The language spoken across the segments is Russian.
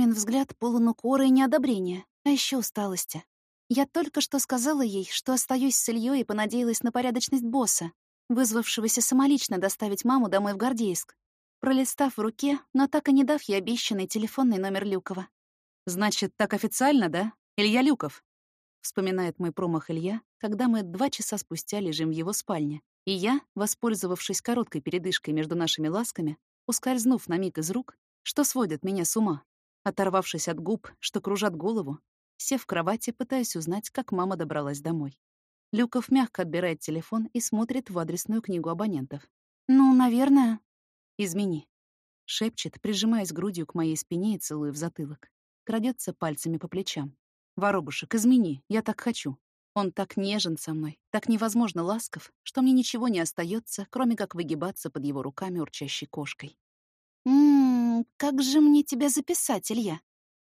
Мамин взгляд полон укора и неодобрения, а еще усталости. Я только что сказала ей, что остаюсь с Ильей и понадеялась на порядочность босса, вызвавшегося самолично доставить маму домой в Гордейск, пролистав в руке, но так и не дав ей обещанный телефонный номер Люкова. «Значит, так официально, да? Илья Люков?» Вспоминает мой промах Илья, когда мы два часа спустя лежим в его спальне, и я, воспользовавшись короткой передышкой между нашими ласками, ускользнув на миг из рук, что сводит меня с ума, оторвавшись от губ, что кружат голову, сев в кровати, пытаясь узнать, как мама добралась домой. Люков мягко отбирает телефон и смотрит в адресную книгу абонентов. «Ну, наверное...» «Измени», — шепчет, прижимаясь грудью к моей спине и целуя в затылок. Крадется пальцами по плечам. «Воробушек, измени, я так хочу». Он так нежен со мной, так невозможно ласков, что мне ничего не остается, кроме как выгибаться под его руками урчащей кошкой. «Ммм, как же мне тебя записать, Илья?»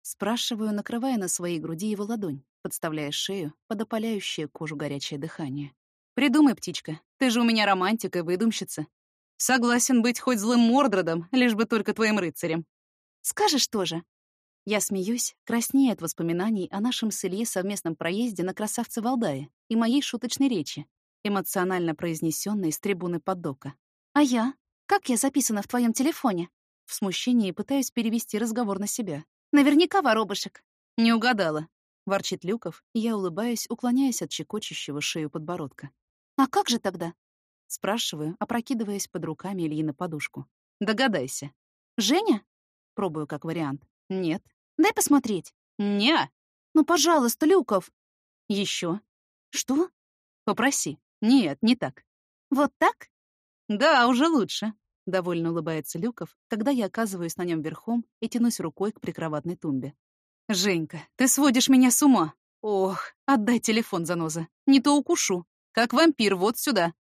Спрашиваю, накрывая на своей груди его ладонь, подставляя шею под опаляющее кожу горячее дыхание. «Придумай, птичка, ты же у меня романтика и выдумщица. Согласен быть хоть злым Мордродом, лишь бы только твоим рыцарем». «Скажешь тоже». Я смеюсь, краснея от воспоминаний о нашем с Ильей совместном проезде на красавце Валдае и моей шуточной речи, эмоционально произнесенной с трибуны поддока. «А я? Как я записана в твоем телефоне?» В смущении пытаюсь перевести разговор на себя. Наверняка воробушек. Не угадала. Ворчит Люков, и я улыбаюсь, уклоняясь от щекочущего шею подбородка. А как же тогда? Спрашиваю, опрокидываясь под руками Ильи на подушку. Догадайся. Женя? Пробую как вариант. Нет. Дай посмотреть. Не. Ну, пожалуйста, Люков. Еще. Что? Попроси. Нет, не так. Вот так? Да, уже лучше. Довольно улыбается Люков, когда я оказываюсь на нем верхом и тянусь рукой к прикроватной тумбе. «Женька, ты сводишь меня с ума! Ох, отдай телефон, заноза! Не то укушу! Как вампир, вот сюда!»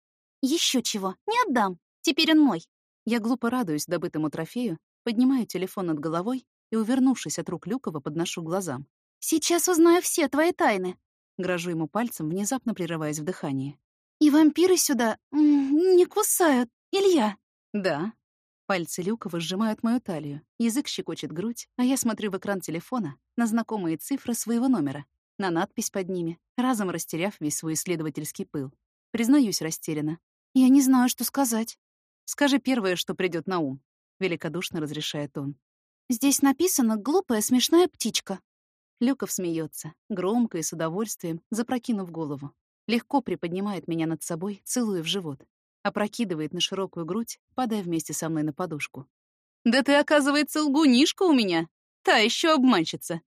Еще чего, не отдам! Теперь он мой!» Я глупо радуюсь добытому трофею, поднимаю телефон над головой и, увернувшись от рук Люкова, подношу глазам. «Сейчас узнаю все твои тайны!» Грожу ему пальцем, внезапно прерываясь в дыхании. «И вампиры сюда не кусают, Илья!» «Да». Пальцы Люкова сжимают мою талию, язык щекочет грудь, а я смотрю в экран телефона на знакомые цифры своего номера, на надпись под ними, разом растеряв весь свой исследовательский пыл. Признаюсь растерянно. «Я не знаю, что сказать». «Скажи первое, что придет на ум», — великодушно разрешает он. «Здесь написано «глупая смешная птичка». Люков смеется, громко и с удовольствием, запрокинув голову. Легко приподнимает меня над собой, целуя в живот опрокидывает на широкую грудь, падая вместе со мной на подушку. «Да ты, оказывается, лгунишка у меня! Та еще обманщица!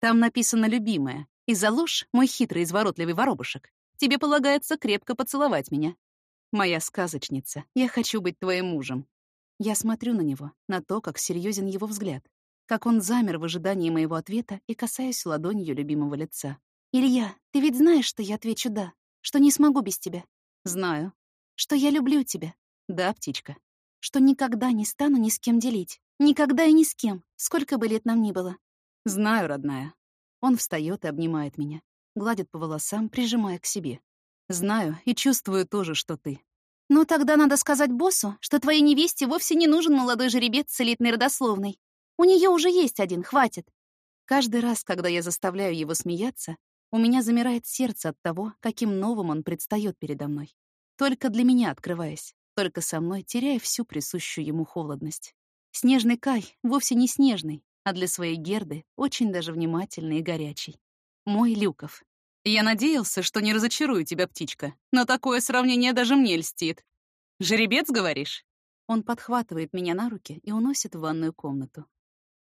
Там написано «любимая», и за ложь мой хитрый изворотливый воробушек. Тебе полагается крепко поцеловать меня. Моя сказочница, я хочу быть твоим мужем. Я смотрю на него, на то, как серьезен его взгляд, как он замер в ожидании моего ответа и касаясь ладонью любимого лица. «Илья, ты ведь знаешь, что я отвечу «да», что не смогу без тебя?» «Знаю что я люблю тебя. Да, птичка. Что никогда не стану ни с кем делить. Никогда и ни с кем, сколько бы лет нам ни было. Знаю, родная. Он встает и обнимает меня, гладит по волосам, прижимая к себе. Знаю и чувствую тоже, что ты. Ну тогда надо сказать боссу, что твоей невесте вовсе не нужен молодой жеребец с элитной родословной. У нее уже есть один, хватит. Каждый раз, когда я заставляю его смеяться, у меня замирает сердце от того, каким новым он предстает передо мной. Только для меня открываясь, только со мной теряя всю присущую ему холодность. Снежный Кай вовсе не снежный, а для своей Герды очень даже внимательный и горячий. Мой Люков. Я надеялся, что не разочарую тебя, птичка, но такое сравнение даже мне льстит. Жеребец, говоришь? Он подхватывает меня на руки и уносит в ванную комнату.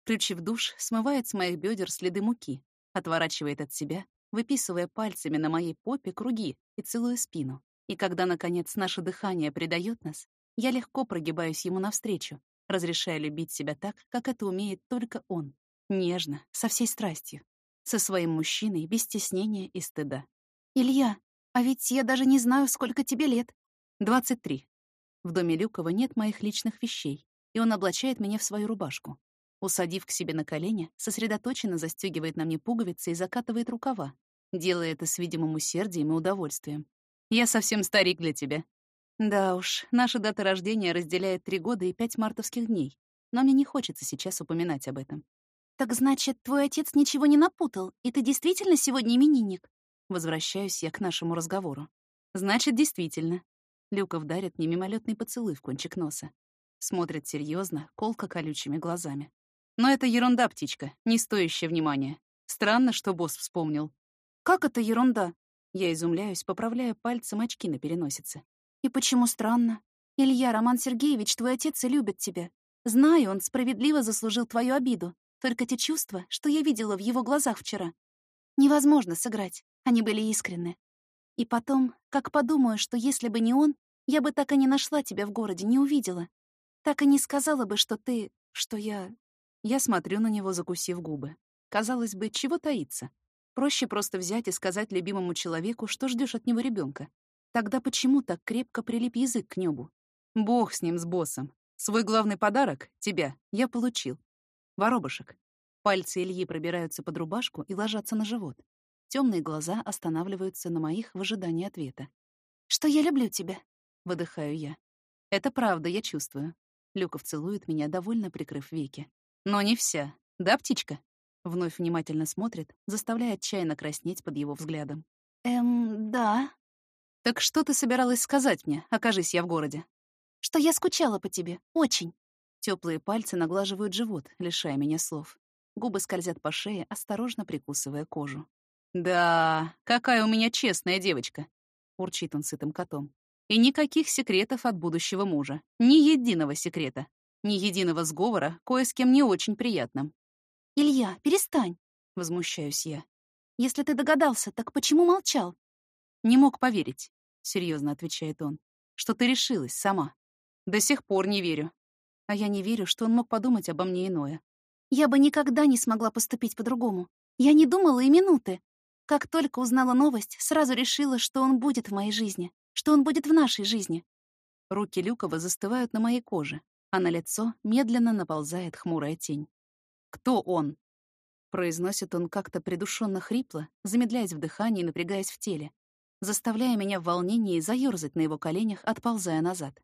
Включив душ, смывает с моих бедер следы муки, отворачивает от себя, выписывая пальцами на моей попе круги и целуя спину. И когда, наконец, наше дыхание предает нас, я легко прогибаюсь ему навстречу, разрешая любить себя так, как это умеет только он. Нежно, со всей страстью. Со своим мужчиной, без стеснения и стыда. «Илья, а ведь я даже не знаю, сколько тебе лет». «Двадцать три. В доме Люкова нет моих личных вещей, и он облачает меня в свою рубашку. Усадив к себе на колени, сосредоточенно застегивает на мне пуговицы и закатывает рукава, делая это с видимым усердием и удовольствием. Я совсем старик для тебя. Да уж, наши даты рождения разделяют три года и пять мартовских дней, но мне не хочется сейчас упоминать об этом. «Так значит, твой отец ничего не напутал, и ты действительно сегодня именинник?» Возвращаюсь я к нашему разговору. «Значит, действительно». Люков дарит мне мимолетный поцелуй в кончик носа. Смотрит серьезно, колко колючими глазами. Но это ерунда, птичка, не стоящая внимания. Странно, что босс вспомнил. «Как это ерунда?» Я изумляюсь, поправляя пальцем очки на переносице. «И почему странно? Илья, Роман Сергеевич, твой отец и любит тебя. Знаю, он справедливо заслужил твою обиду. Только те чувства, что я видела в его глазах вчера. Невозможно сыграть. Они были искренны. И потом, как подумаю, что если бы не он, я бы так и не нашла тебя в городе, не увидела. Так и не сказала бы, что ты... что я... Я смотрю на него, закусив губы. Казалось бы, чего таиться? Проще просто взять и сказать любимому человеку, что ждешь от него ребенка. Тогда почему так крепко прилип язык к небу? Бог с ним, с боссом. Свой главный подарок, тебя, я получил. Воробушек. Пальцы Ильи пробираются под рубашку и ложатся на живот. Темные глаза останавливаются на моих в ожидании ответа. «Что я люблю тебя», — выдыхаю я. «Это правда, я чувствую». Люков целует меня, довольно прикрыв веки. «Но не вся. Да, птичка?» Вновь внимательно смотрит, заставляя отчаянно краснеть под его взглядом. «Эм, да». «Так что ты собиралась сказать мне, окажись я в городе?» «Что я скучала по тебе. Очень». Теплые пальцы наглаживают живот, лишая меня слов. Губы скользят по шее, осторожно прикусывая кожу. «Да, какая у меня честная девочка!» — урчит он сытым котом. «И никаких секретов от будущего мужа. Ни единого секрета. Ни единого сговора, кое с кем не очень приятным». «Илья, перестань!» — возмущаюсь я. «Если ты догадался, так почему молчал?» «Не мог поверить», — серьезно отвечает он, «что ты решилась сама. До сих пор не верю. А я не верю, что он мог подумать обо мне иное. Я бы никогда не смогла поступить по-другому. Я не думала и минуты. Как только узнала новость, сразу решила, что он будет в моей жизни, что он будет в нашей жизни. Руки Люкова застывают на моей коже, а на лицо медленно наползает хмурая тень. «Кто он?» Произносит он как-то придушенно хрипло, замедляясь в дыхании и напрягаясь в теле, заставляя меня в волнении заёрзать на его коленях, отползая назад.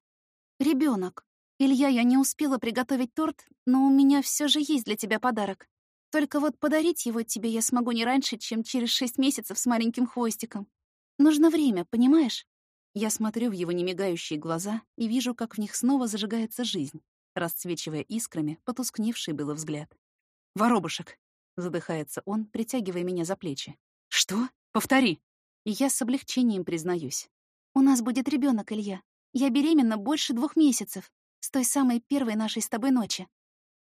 Ребенок. Илья, я не успела приготовить торт, но у меня все же есть для тебя подарок. Только вот подарить его тебе я смогу не раньше, чем через шесть месяцев с маленьким хвостиком. Нужно время, понимаешь? Я смотрю в его немигающие глаза и вижу, как в них снова зажигается жизнь, расцвечивая искрами потускневший было взгляд. «Воробушек!» — задыхается он, притягивая меня за плечи. «Что? Повтори!» И я с облегчением признаюсь. «У нас будет ребенок, Илья. Я беременна больше двух месяцев, с той самой первой нашей с тобой ночи.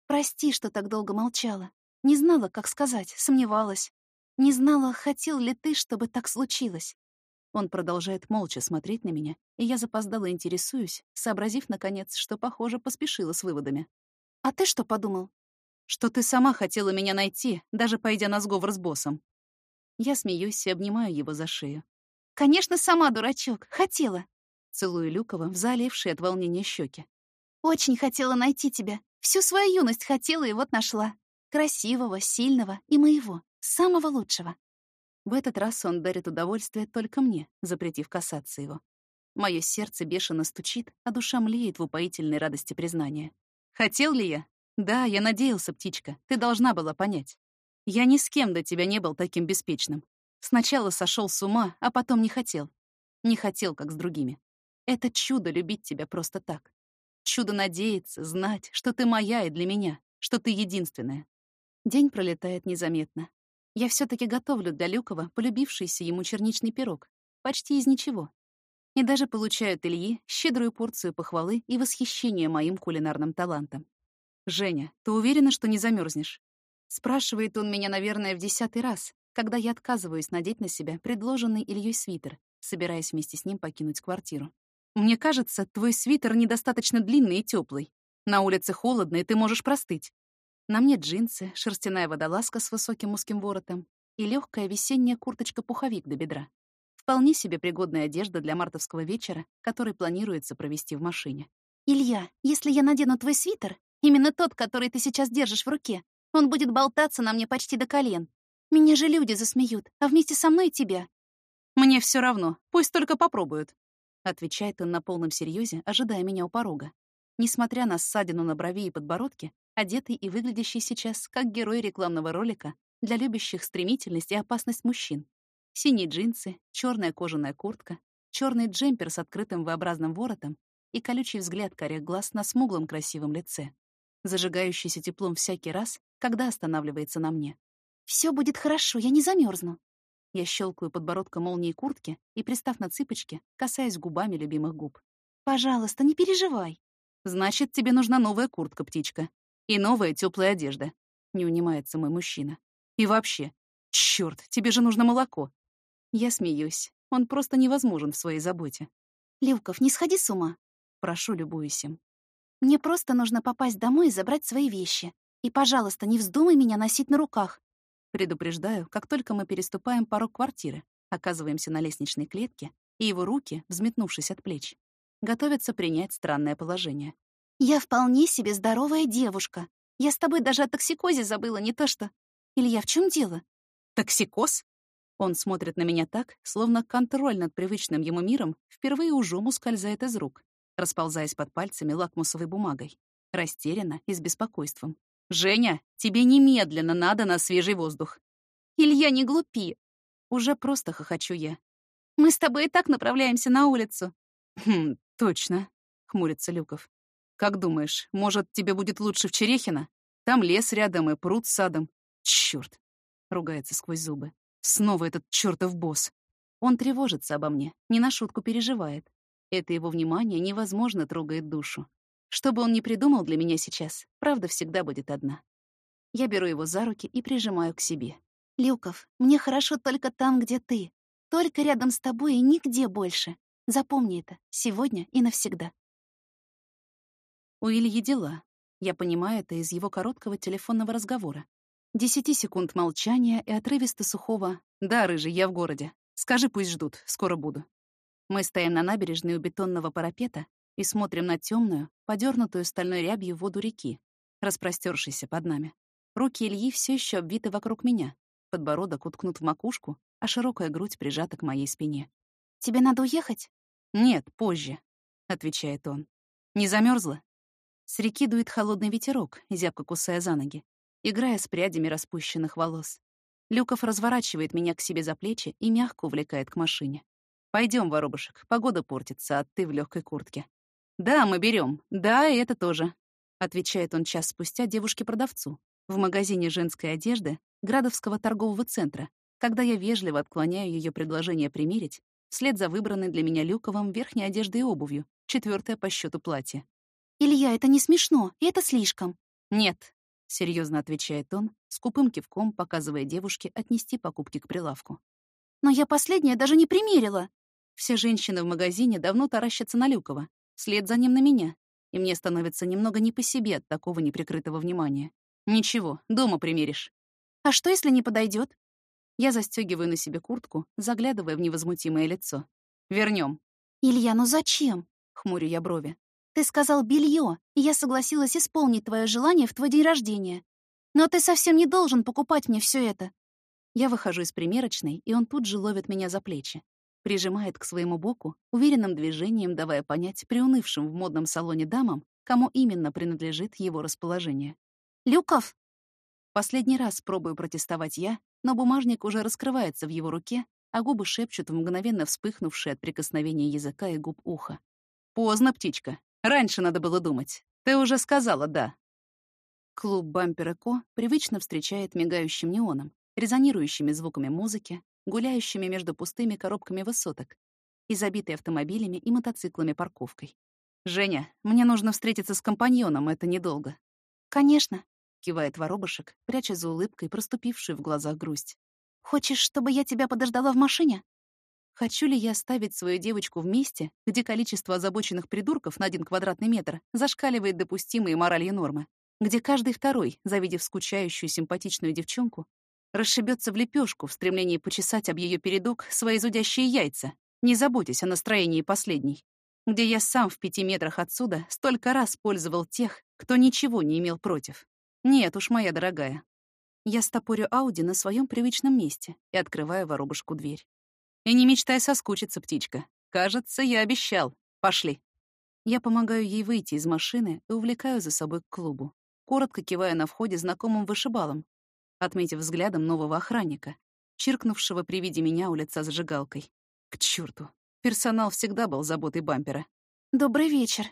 Прости, что так долго молчала. Не знала, как сказать, сомневалась. Не знала, хотел ли ты, чтобы так случилось. Он продолжает молча смотреть на меня, и я запоздало интересуюсь, сообразив, наконец, что, похоже, поспешила с выводами. «А ты что подумал?» «Что ты сама хотела меня найти, даже пойдя на сговор с боссом». Я смеюсь и обнимаю его за шею. «Конечно, сама, дурачок, хотела!» Целую Люкова в залившие от волнения щеки. «Очень хотела найти тебя. Всю свою юность хотела и вот нашла. Красивого, сильного и моего, самого лучшего. В этот раз он дарит удовольствие только мне, запретив касаться его. Мое сердце бешено стучит, а душа млеет в упоительной радости признания. Хотел ли я? Да, я надеялся, птичка, ты должна была понять. Я ни с кем до тебя не был таким беспечным. Сначала сошел с ума, а потом не хотел. Не хотел, как с другими. Это чудо любить тебя просто так. Чудо надеяться, знать, что ты моя и для меня, что ты единственная. День пролетает незаметно. Я все таки готовлю для Люкова полюбившийся ему черничный пирог. Почти из ничего. И даже получаю от Ильи щедрую порцию похвалы и восхищения моим кулинарным талантом. «Женя, ты уверена, что не замерзнешь? Спрашивает он меня, наверное, в десятый раз, когда я отказываюсь надеть на себя предложенный Ильей свитер, собираясь вместе с ним покинуть квартиру. «Мне кажется, твой свитер недостаточно длинный и теплый. На улице холодно, и ты можешь простыть. На мне джинсы, шерстяная водолазка с высоким узким воротом и легкая весенняя курточка-пуховик до бедра. Вполне себе пригодная одежда для мартовского вечера, который планируется провести в машине. «Илья, если я надену твой свитер, именно тот, который ты сейчас держишь в руке, он будет болтаться на мне почти до колен. Меня же люди засмеют, а вместе со мной и тебя». «Мне все равно, пусть только попробуют», — отвечает он на полном серьезе, ожидая меня у порога. Несмотря на ссадину на брови и подбородке, одетый и выглядящий сейчас как герой рекламного ролика для любящих стремительность и опасность мужчин. Синие джинсы, черная кожаная куртка, черный джемпер с открытым V-образным воротом и колючий взгляд корих глаз на смуглом красивом лице, зажигающийся теплом всякий раз, когда останавливается на мне. Все будет хорошо, я не замерзну. Я щелкаю подбородком молнии куртки и, пристав на цыпочки, касаясь губами любимых губ. «Пожалуйста, не переживай». «Значит, тебе нужна новая куртка, птичка. И новая теплая одежда», — не унимается мой мужчина. «И вообще, черт, тебе же нужно молоко». Я смеюсь. Он просто невозможен в своей заботе. «Люков, не сходи с ума». Прошу, любуюсь им. «Мне просто нужно попасть домой и забрать свои вещи. И, пожалуйста, не вздумай меня носить на руках. Предупреждаю, как только мы переступаем порог квартиры, оказываемся на лестничной клетке, и его руки, взметнувшись от плеч, готовятся принять странное положение. «Я вполне себе здоровая девушка. Я с тобой даже о токсикозе забыла, не то что... Илья, в чем дело?» «Токсикоз?» Он смотрит на меня так, словно контроль над привычным ему миром впервые ужом скользает из рук, расползаясь под пальцами лакмусовой бумагой, растерянно и с беспокойством. «Женя, тебе немедленно надо на свежий воздух». «Илья, не глупи». Уже просто хохочу я. «Мы с тобой и так направляемся на улицу». «Хм, точно», — хмурится Люков. «Как думаешь, может, тебе будет лучше в Черехино? Там лес рядом и пруд с садом. Чёрт!» — ругается сквозь зубы. «Снова этот чёртов босс. Он тревожится обо мне, не на шутку переживает. Это его внимание невозможно трогает душу. Что бы он ни придумал для меня сейчас, правда всегда будет одна. Я беру его за руки и прижимаю к себе. «Люков, мне хорошо только там, где ты. Только рядом с тобой и нигде больше. Запомни это, сегодня и навсегда». У Ильи дела. Я понимаю это из его короткого телефонного разговора. Десяти секунд молчания и отрывисто сухого «Да, рыжий, я в городе. Скажи, пусть ждут, скоро буду». Мы стоим на набережной у бетонного парапета и смотрим на темную, подернутую стальной рябью воду реки, распростершейся под нами. Руки Ильи все еще обвиты вокруг меня, подбородок уткнут в макушку, а широкая грудь прижата к моей спине. «Тебе надо уехать?» «Нет, позже», — отвечает он. «Не замерзла? С реки дует холодный ветерок, зябко кусая за ноги, играя с прядями распущенных волос. Люков разворачивает меня к себе за плечи и мягко увлекает к машине. Пойдем, воробушек, погода портится, а ты в легкой куртке. «Да, мы берем. Да, и это тоже», — отвечает он час спустя девушке-продавцу в магазине женской одежды Градовского торгового центра, когда я вежливо отклоняю ее предложение примерить вслед за выбранной для меня Люковым верхней одеждой и обувью, четвертое по счету платье. «Илья, это не смешно, и это слишком». «Нет», — серьезно отвечает он, скупым кивком показывая девушке отнести покупки к прилавку. «Но я последнее даже не примерила». Все женщины в магазине давно таращатся на Люкова, Вслед за ним на меня. И мне становится немного не по себе от такого неприкрытого внимания. Ничего, дома примеришь. А что, если не подойдет? Я застегиваю на себе куртку, заглядывая в невозмутимое лицо. Вернем. Илья, ну зачем? Хмурю я брови. Ты сказал белье, и я согласилась исполнить твое желание в твой день рождения. Но ты совсем не должен покупать мне все это. Я выхожу из примерочной, и он тут же ловит меня за плечи прижимает к своему боку, уверенным движением давая понять приунывшим в модном салоне дамам, кому именно принадлежит его расположение. «Люков!» Последний раз пробую протестовать я, но бумажник уже раскрывается в его руке, а губы шепчут в мгновенно вспыхнувшие от прикосновения языка и губ уха. «Поздно, птичка. Раньше надо было думать. Ты уже сказала «да». Клуб «Бампер Эко» привычно встречает мигающим неоном, резонирующими звуками музыки, гуляющими между пустыми коробками высоток и забитой автомобилями и мотоциклами парковкой. «Женя, мне нужно встретиться с компаньоном, это недолго». «Конечно», — кивает воробушек, пряча за улыбкой проступившую в глазах грусть. «Хочешь, чтобы я тебя подождала в машине?» Хочу ли я оставить свою девочку в месте, где количество озабоченных придурков на один квадратный метр зашкаливает допустимые моральные нормы, где каждый второй, завидев скучающую симпатичную девчонку, расшибется в лепешку в стремлении почесать об ее передок свои зудящие яйца, не заботясь о настроении последней, где я сам в пяти метрах отсюда столько раз пользовал тех, кто ничего не имел против. Нет уж, моя дорогая. Я стопорю Ауди на своем привычном месте и открываю воробушку дверь. И не мечтай соскучиться, птичка. Кажется, я обещал. Пошли. Я помогаю ей выйти из машины и увлекаю за собой к клубу. коротко кивая на входе знакомым вышибалом, отметив взглядом нового охранника, чиркнувшего при виде меня у лица зажигалкой. К черту! Персонал всегда был заботой бампера. «Добрый вечер»,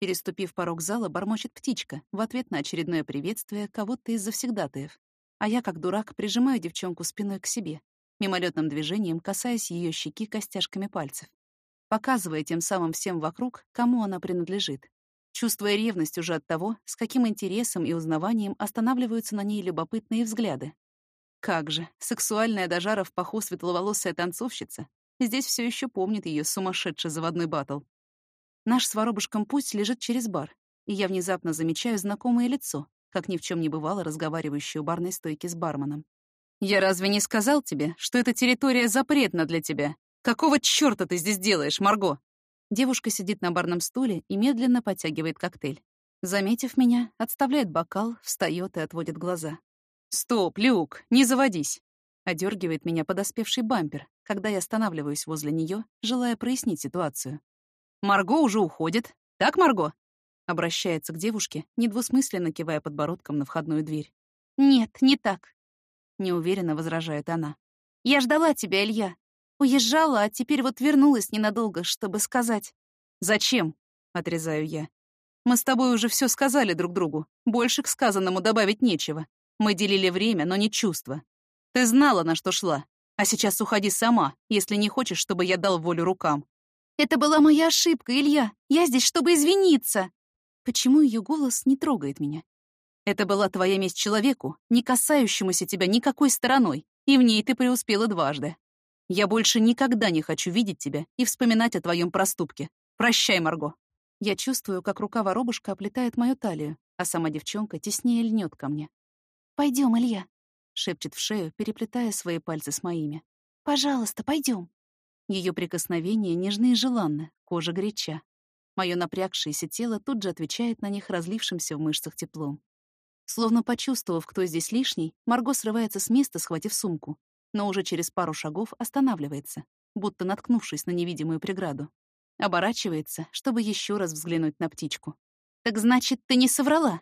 Переступив порог зала, бормочет птичка в ответ на очередное приветствие кого-то из завсегдатаев. А я, как дурак, прижимаю девчонку спиной к себе, мимолетным движением касаясь ее щеки костяшками пальцев, показывая тем самым всем вокруг, кому она принадлежит, чувствуя ревность уже от того, с каким интересом и узнаванием останавливаются на ней любопытные взгляды. Как же, сексуальная до жара в паху светловолосая танцовщица здесь все еще помнит ее сумасшедший заводной батл. Наш с воробушком путь лежит через бар, и я внезапно замечаю знакомое лицо, как ни в чем не бывало разговаривающее у барной стойки с барменом. «Я разве не сказал тебе, что эта территория запретна для тебя? Какого чёрта ты здесь делаешь, Марго?» Девушка сидит на барном стуле и медленно подтягивает коктейль. Заметив меня, отставляет бокал, встаёт и отводит глаза. «Стоп, Люк, не заводись!» Одергивает меня подоспевший бампер, когда я останавливаюсь возле неё, желая прояснить ситуацию. Марго уже уходит. Так, Марго?» Обращается к девушке, недвусмысленно кивая подбородком на входную дверь. «Нет, не так», — неуверенно возражает она. «Я ждала тебя, Илья. Уезжала, а теперь вот вернулась ненадолго, чтобы сказать». «Зачем?» — отрезаю я. «Мы с тобой уже все сказали друг другу. Больше к сказанному добавить нечего. Мы делили время, но не чувства. Ты знала, на что шла. А сейчас уходи сама, если не хочешь, чтобы я дал волю рукам. Это была моя ошибка, Илья. Я здесь, чтобы извиниться. Почему ее голос не трогает меня? Это была твоя месть человеку, не касающемуся тебя никакой стороной, и в ней ты преуспела дважды. Я больше никогда не хочу видеть тебя и вспоминать о твоем проступке. Прощай, Марго. Я чувствую, как рука воробушка оплетает мою талию, а сама девчонка теснее льнет ко мне. Пойдем, Илья», — шепчет в шею, переплетая свои пальцы с моими. «Пожалуйста, пойдем. Ее прикосновения нежны и желанны, кожа горяча. Мое напрягшееся тело тут же отвечает на них разлившимся в мышцах теплом. Словно почувствовав, кто здесь лишний, Марго срывается с места, схватив сумку, но уже через пару шагов останавливается, будто наткнувшись на невидимую преграду. Оборачивается, чтобы еще раз взглянуть на птичку. «Так значит, ты не соврала?»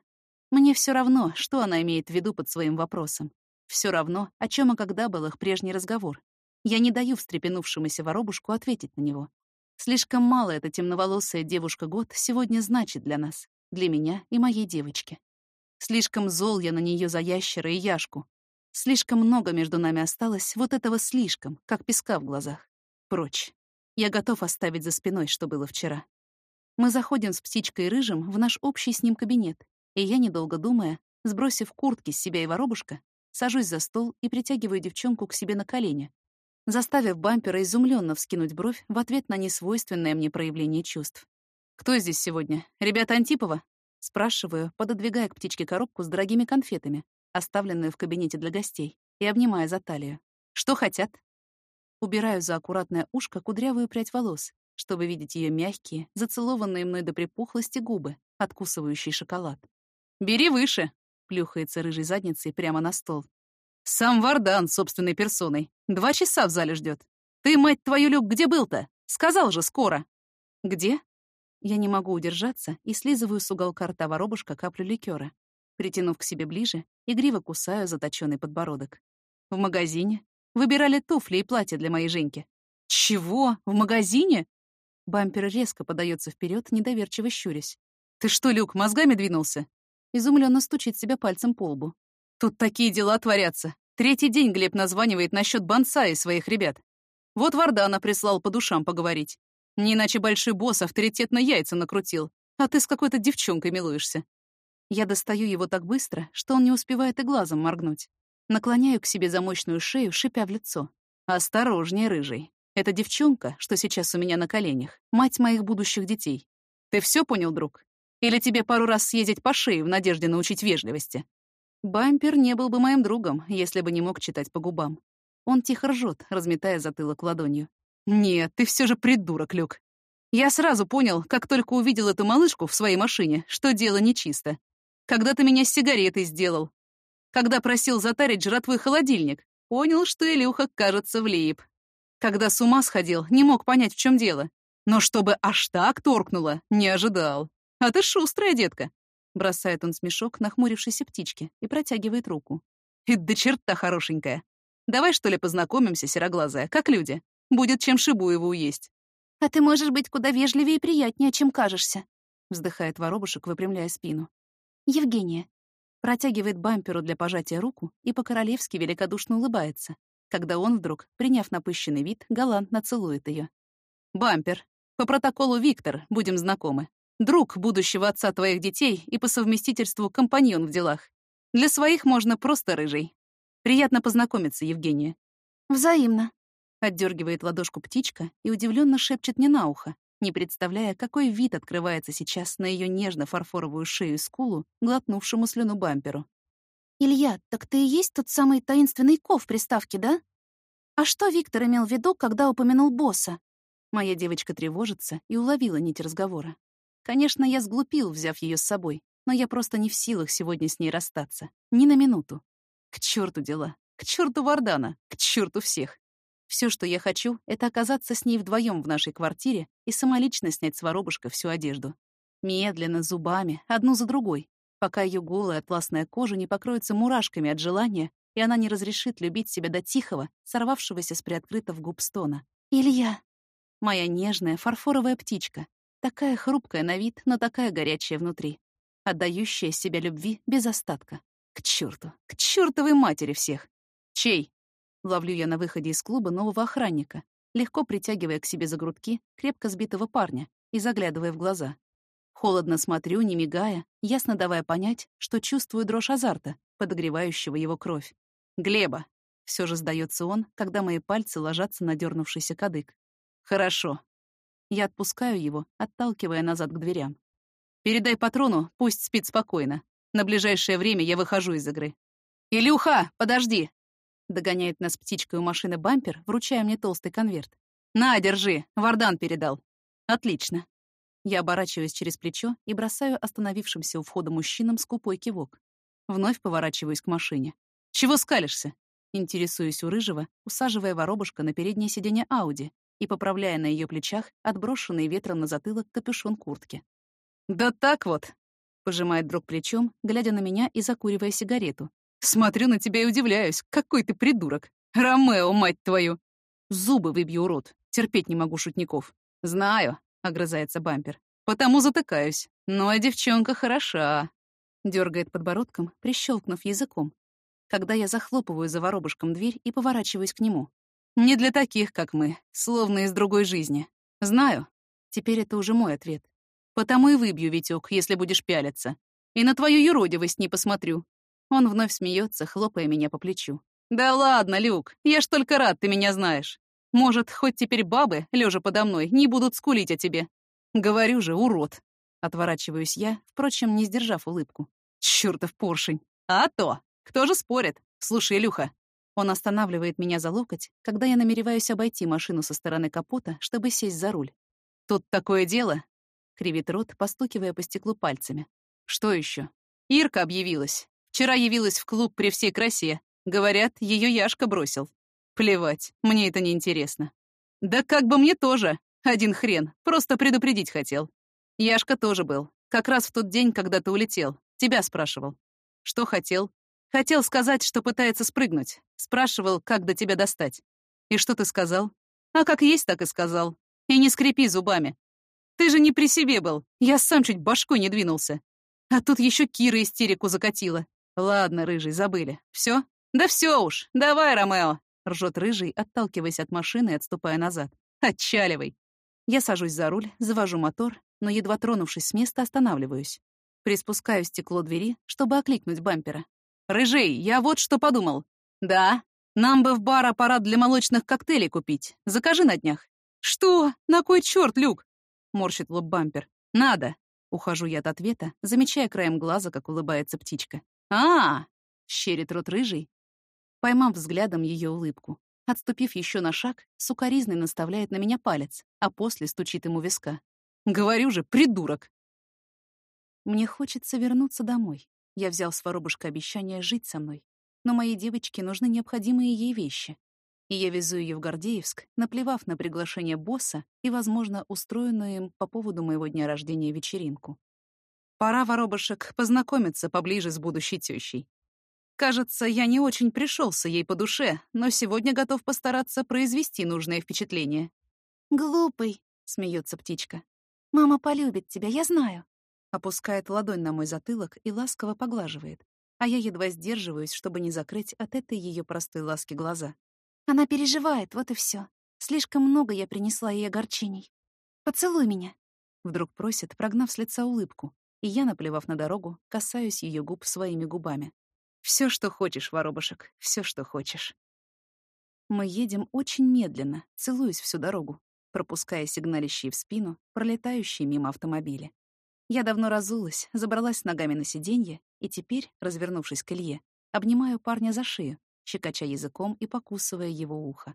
Мне все равно, что она имеет в виду под своим вопросом. Все равно, о чем и когда был их прежний разговор. Я не даю встрепенувшемуся воробушку ответить на него. Слишком мало эта темноволосая девушка-год сегодня значит для нас, для меня и моей девочки. Слишком зол я на нее за ящера и яшку. Слишком много между нами осталось вот этого слишком, как песка в глазах. Прочь. Я готов оставить за спиной, что было вчера. Мы заходим с птичкой рыжим в наш общий с ним кабинет, и я, недолго думая, сбросив куртки с себя и воробушка, сажусь за стол и притягиваю девчонку к себе на колени, заставив бампера изумленно вскинуть бровь в ответ на несвойственное мне проявление чувств. «Кто здесь сегодня? Ребята Антипова?» Спрашиваю, пододвигая к птичке коробку с дорогими конфетами, оставленную в кабинете для гостей, и обнимая за талию. «Что хотят?» Убираю за аккуратное ушко кудрявую прядь волос, чтобы видеть ее мягкие, зацелованные мной до припухлости губы, откусывающие шоколад. «Бери выше!» — плюхается рыжей задницей прямо на стол, сам Вардан собственной персоной. Два часа в зале ждет. Ты, мать твою, Люк, где был-то? Сказал же, скоро. Где? Я не могу удержаться и слизываю с уголка рта воробушка каплю ликера. Притянув к себе ближе, игриво кусаю заточенный подбородок. В магазине. Выбирали туфли и платье для моей Женьки. Чего? В магазине? Бампер резко подается вперед, недоверчиво щурясь. Ты что, Люк, мозгами двинулся? Изумленно стучит себя пальцем по лбу. Тут такие дела творятся. Третий день Глеб названивает насчет бонсаи своих ребят. Вот Вардана прислал по душам поговорить. Не иначе большой босс авторитетно яйца накрутил, а ты с какой-то девчонкой милуешься. Я достаю его так быстро, что он не успевает и глазом моргнуть. Наклоняю к себе за мощную шею, шипя в лицо. «Осторожнее, рыжий. Эта девчонка, что сейчас у меня на коленях, мать моих будущих детей. Ты все понял, друг? Или тебе пару раз съездить по шее в надежде научить вежливости?» Бампер не был бы моим другом, если бы не мог читать по губам. Он тихо ржет, разметая затылок ладонью. «Нет, ты все же придурок, Люк. Я сразу понял, как только увидел эту малышку в своей машине, что дело нечисто. Когда ты меня с сигаретой сделал. Когда просил затарить жратвой холодильник, понял, что Илюха, кажется, влип. Когда с ума сходил, не мог понять, в чем дело. Но чтобы аж так торкнуло, не ожидал. А ты шустрая, детка. Бросает он смешок нахмурившейся птичке и протягивает руку. «И да черта хорошенькая! Давай, что ли, познакомимся, сероглазая, как люди. Будет чем шибу его уесть». «А ты можешь быть куда вежливее и приятнее, чем кажешься», — вздыхает воробушек, выпрямляя спину. «Евгения». Протягивает бамперу для пожатия руку и по-королевски великодушно улыбается, когда он вдруг, приняв напыщенный вид, галантно целует ее. «Бампер. По протоколу Виктор, будем знакомы. Друг будущего отца твоих детей и по совместительству компаньон в делах. Для своих можно просто рыжий. Приятно познакомиться, Евгения». «Взаимно», — отдергивает ладошку птичка и удивленно шепчет мне на ухо, не представляя, какой вид открывается сейчас на ее нежно-фарфоровую шею и скулу, глотнувшему слюну бамперу. «Илья, так ты и есть тот самый таинственный ко в приставке, да? А что Виктор имел в виду, когда упомянул босса?» Моя девочка тревожится и уловила нить разговора. Конечно, я сглупил, взяв ее с собой, но я просто не в силах сегодня с ней расстаться. Ни на минуту. К черту дела. К черту Вардана. К черту всех. Все, что я хочу, это оказаться с ней вдвоем в нашей квартире и самолично снять с воробушка всю одежду. Медленно, зубами, одну за другой, пока ее голая атласная кожа не покроется мурашками от желания, и она не разрешит любить себя до тихого, сорвавшегося с приоткрытого губ стона. «Илья!» Моя нежная фарфоровая птичка, такая хрупкая на вид, но такая горячая внутри, отдающая себя любви без остатка. К черту, к чертовой матери всех! Чей? Ловлю я на выходе из клуба нового охранника, легко притягивая к себе за грудки крепко сбитого парня и заглядывая в глаза. Холодно смотрю, не мигая, ясно давая понять, что чувствую дрожь азарта, подогревающего его кровь. «Глеба!» — все же сдается он, когда мои пальцы ложатся на дернувшийся кадык. «Хорошо». Я отпускаю его, отталкивая назад к дверям. «Передай патрону, пусть спит спокойно. На ближайшее время я выхожу из игры». «Илюха, подожди!» Догоняет нас птичкой у машины бампер, вручая мне толстый конверт. «На, держи, Вардан передал». «Отлично». Я оборачиваюсь через плечо и бросаю остановившимся у входа мужчинам скупой кивок. Вновь поворачиваюсь к машине. «Чего скалишься?» Интересуюсь у Рыжего, усаживая воробушка на переднее сиденье Ауди и поправляя на ее плечах отброшенный ветром на затылок капюшон куртки. «Да так вот!» — пожимает друг плечом, глядя на меня и закуривая сигарету, Смотрю на тебя и удивляюсь. Какой ты придурок. Ромео, мать твою. Зубы выбью, урод. Терпеть не могу шутников. Знаю, огрызается бампер. Потому затыкаюсь. Ну, а девчонка хороша. Дергает подбородком, прищелкнув языком. Когда я захлопываю за воробушком дверь и поворачиваюсь к нему. Не для таких, как мы, словно из другой жизни. Знаю. Теперь это уже мой ответ. Потому и выбью, Витёк, если будешь пялиться. И на твою юродивость не посмотрю. Он вновь смеется, хлопая меня по плечу. «Да ладно, Люк, я ж только рад, ты меня знаешь. Может, хоть теперь бабы, лежа подо мной, не будут скулить о тебе. Говорю же, урод!» Отворачиваюсь я, впрочем, не сдержав улыбку. Чёртов поршень! А то! Кто же спорит? Слушай, Илюха. Он останавливает меня за локоть, когда я намереваюсь обойти машину со стороны капота, чтобы сесть за руль. «Тут такое дело!» — кривит рот, постукивая по стеклу пальцами. «Что еще? Ирка объявилась. Вчера явилась в клуб при всей красе. Говорят, ее Яшка бросил. Плевать, мне это не интересно. Да как бы мне тоже. Один хрен. Просто предупредить хотел. Яшка тоже был. Как раз в тот день, когда ты улетел. Тебя спрашивал. Что хотел? Хотел сказать, что пытается спрыгнуть. Спрашивал, как до тебя достать. И что ты сказал? А как есть, так и сказал. И не скрипи зубами. Ты же не при себе был. Я сам чуть башкой не двинулся. А тут еще Кира истерику закатила. Ладно, рыжий, забыли. Все? Да все уж. Давай, Ромео. Ржет рыжий, отталкиваясь от машины и отступая назад. Отчаливай. Я сажусь за руль, завожу мотор, но, едва тронувшись с места, останавливаюсь. Приспускаю стекло двери, чтобы окликнуть бампера. «Рыжий, я вот что подумал». «Да? Нам бы в бар аппарат для молочных коктейлей купить. Закажи на днях». «Что? На кой черт, Люк?» — морщит лоб бампер. «Надо». Ухожу я от ответа, замечая краем глаза, как улыбается птичка а, щерит рот рыжий, поймав взглядом ее улыбку. Отступив еще на шаг, сукоризный наставляет на меня палец, а после стучит ему виска. «Говорю же, придурок!» Мне хочется вернуться домой. Я взял с воробушка обещание жить со мной. Но моей девочке нужны необходимые ей вещи. И я везу ее в Гордеевск, наплевав на приглашение босса и, возможно, устроенную им по поводу моего дня рождения вечеринку. Пора, воробушек, познакомиться поближе с будущей тещей. Кажется, я не очень пришелся ей по душе, но сегодня готов постараться произвести нужное впечатление. «Глупый», — смеется птичка. «Мама полюбит тебя, я знаю». Опускает ладонь на мой затылок и ласково поглаживает, а я едва сдерживаюсь, чтобы не закрыть от этой ее простой ласки глаза. Она переживает, вот и все. Слишком много я принесла ей огорчений. Поцелуй меня. Вдруг просит, прогнав с лица улыбку, и я, наплевав на дорогу, касаюсь ее губ своими губами. Все, что хочешь, воробушек, все, что хочешь. Мы едем очень медленно, целуясь всю дорогу, пропуская сигналищие в спину, пролетающие мимо автомобиля. Я давно разулась, забралась ногами на сиденье и теперь, развернувшись к Илье, обнимаю парня за шею, щекоча языком и покусывая его ухо.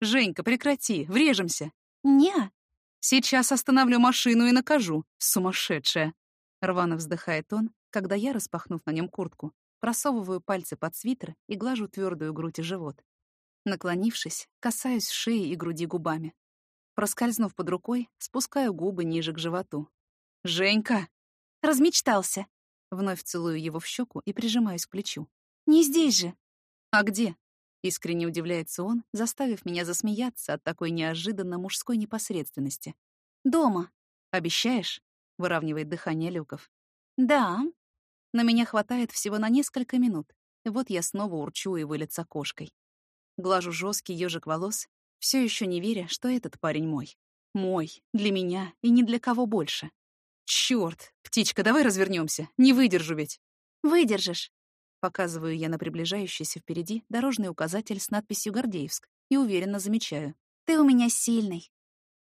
«Женька, прекрати! Врежемся!» «Не!» «Сейчас остановлю машину и накажу, сумасшедшая!» Рвано вздыхает он, когда я, распахнув на нем куртку, Просовываю пальцы под свитер и глажу твердую грудь и живот. Наклонившись, касаюсь шеи и груди губами. Проскользнув под рукой, спускаю губы ниже к животу. «Женька!» «Размечтался!» Вновь целую его в щеку и прижимаюсь к плечу. «Не здесь же!» «А где?» Искренне удивляется он, заставив меня засмеяться от такой неожиданно мужской непосредственности. «Дома!» «Обещаешь?» — выравнивает дыхание Люков. «Да», но меня хватает всего на несколько минут. Вот я снова урчу и вылиться кошкой. Глажу жесткий ежик волос, все еще не веря, что этот парень мой. Мой, для меня и ни для кого больше. Черт, птичка, давай развернемся, не выдержу ведь. Выдержишь. Показываю я на приближающийся впереди дорожный указатель с надписью «Гордеевск» и уверенно замечаю. «Ты у меня сильный».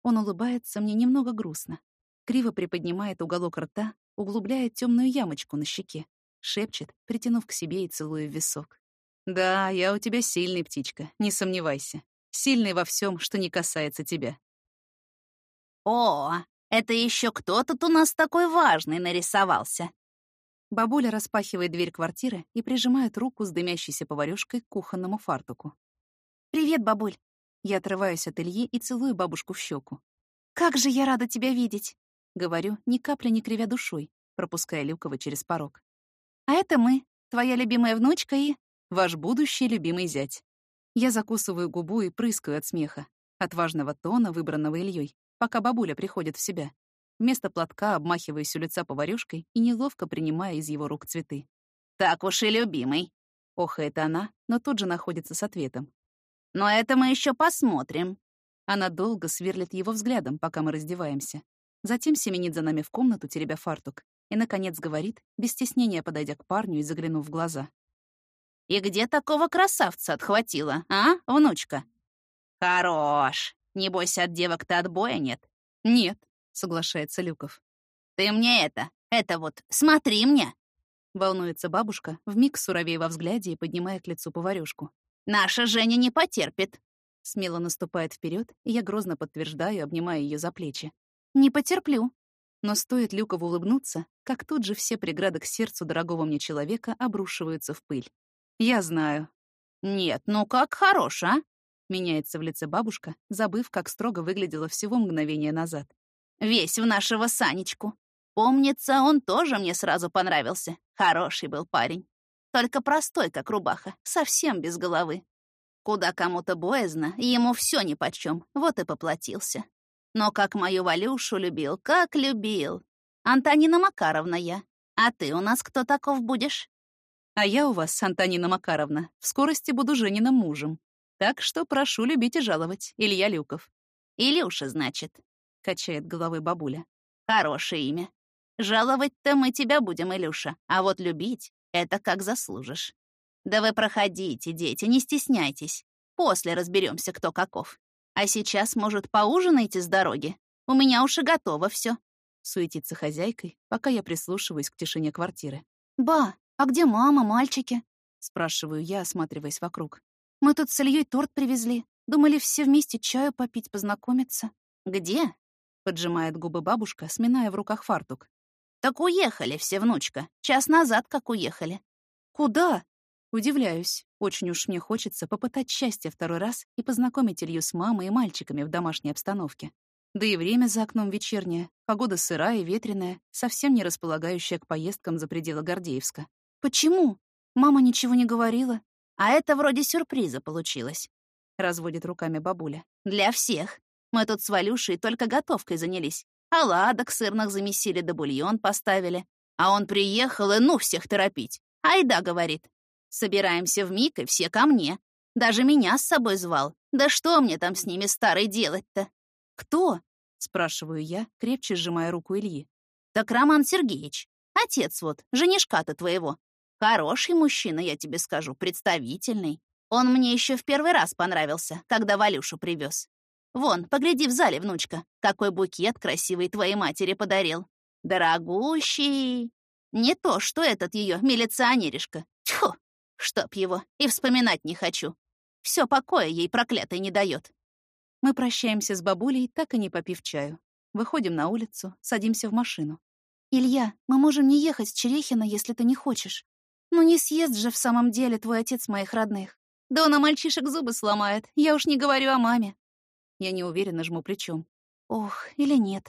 Он улыбается мне немного грустно. Криво приподнимает уголок рта, углубляет темную ямочку на щеке, шепчет, притянув к себе и целуя в висок. «Да, я у тебя сильный, птичка, не сомневайся. Сильный во всем, что не касается тебя». «О, это еще кто тут у нас такой важный нарисовался?» Бабуля распахивает дверь квартиры и прижимает руку с дымящейся поварёшкой к кухонному фартуку. «Привет, бабуль!» Я отрываюсь от Ильи и целую бабушку в щеку. «Как же я рада тебя видеть!» Говорю, ни капли не кривя душой, пропуская Люкова через порог. «А это мы, твоя любимая внучка и...» «Ваш будущий любимый зять». Я закусываю губу и прыскаю от смеха, от важного тона, выбранного Ильей, пока бабуля приходит в себя. Вместо платка обмахиваюсь у лица поварёшкой и неловко принимая из его рук цветы. «Так уж и любимый». Охает она, но тут же находится с ответом. «Но это мы еще посмотрим». Она долго сверлит его взглядом, пока мы раздеваемся. Затем семенит за нами в комнату, теребя фартук, и, наконец, говорит, без стеснения подойдя к парню и заглянув в глаза. «И где такого красавца отхватила, а, внучка?» «Хорош! Небось, от девок-то отбоя нет?» «Нет», — соглашается Люков. «Ты мне это, это вот, смотри мне!» Волнуется бабушка, вмиг суровее во взгляде и поднимая к лицу поварёшку. «Наша Женя не потерпит!» Смело наступает вперед, и я грозно подтверждаю, обнимая ее за плечи. Не потерплю. Но стоит Люкову улыбнуться, как тут же все преграды к сердцу дорогого мне человека обрушиваются в пыль. Я знаю. Нет, ну как хорош, а? Меняется в лице бабушка, забыв, как строго выглядела всего мгновение назад. Весь в нашего Санечку. Помнится, он тоже мне сразу понравился. Хороший был парень. Только простой, как рубаха, совсем без головы. Куда кому-то боязно, ему все нипочем, вот и поплатился. Но как мою Валюшу любил, как любил. Антонина Макаровна я. А ты у нас кто таков будешь? А я у вас, Антонина Макаровна, в скорости буду Жениным мужем. Так что прошу любить и жаловать, Илья Люков. Илюша, значит, — качает головой бабуля. Хорошее имя. Жаловать-то мы тебя будем, Илюша, а вот любить — это как заслужишь. Да вы проходите, дети, не стесняйтесь. После разберемся, кто каков. А сейчас, может, поужинаете с дороги? У меня уж и готово все. Суетится хозяйкой, пока я прислушиваюсь к тишине квартиры. «Ба, а где мама, мальчики?» Спрашиваю я, осматриваясь вокруг. «Мы тут с Ильей торт привезли. Думали все вместе чаю попить, познакомиться». «Где?» — поджимает губы бабушка, сминая в руках фартук. «Так уехали все, внучка. Час назад как уехали». «Куда?» Удивляюсь. Очень уж мне хочется попытать счастье второй раз и познакомить Илью с мамой и мальчиками в домашней обстановке. Да и время за окном вечернее, погода сырая и ветреная, совсем не располагающая к поездкам за пределы Гордеевска. «Почему? Мама ничего не говорила». «А это вроде сюрприза получилось», — разводит руками бабуля. «Для всех. Мы тут с Валюшей только готовкой занялись. Оладок сырных замесили да бульон поставили. А он приехал и ну всех торопить. Айда, говорит. Собираемся в миг и все ко мне. Даже меня с собой звал. Да что мне там с ними старой делать-то? Кто? Спрашиваю я, крепче сжимая руку Ильи. Так Роман Сергеевич. Отец вот, женишка-то твоего. Хороший мужчина, я тебе скажу, представительный. Он мне еще в первый раз понравился, когда Валюшу привез. Вон, погляди в зале, внучка, какой букет красивый твоей матери подарил. Дорогущий. Не то, что этот ее милиционеришка. Тьфу, чтоб его, и вспоминать не хочу. Все покоя ей проклятый не дает. Мы прощаемся с бабулей, так и не попив чаю. Выходим на улицу, садимся в машину. «Илья, мы можем не ехать с Черехина, если ты не хочешь. Ну не съест же в самом деле твой отец моих родных. Да он о мальчишек зубы сломает, я уж не говорю о маме». Я неуверенно жму плечом. «Ох, или нет?»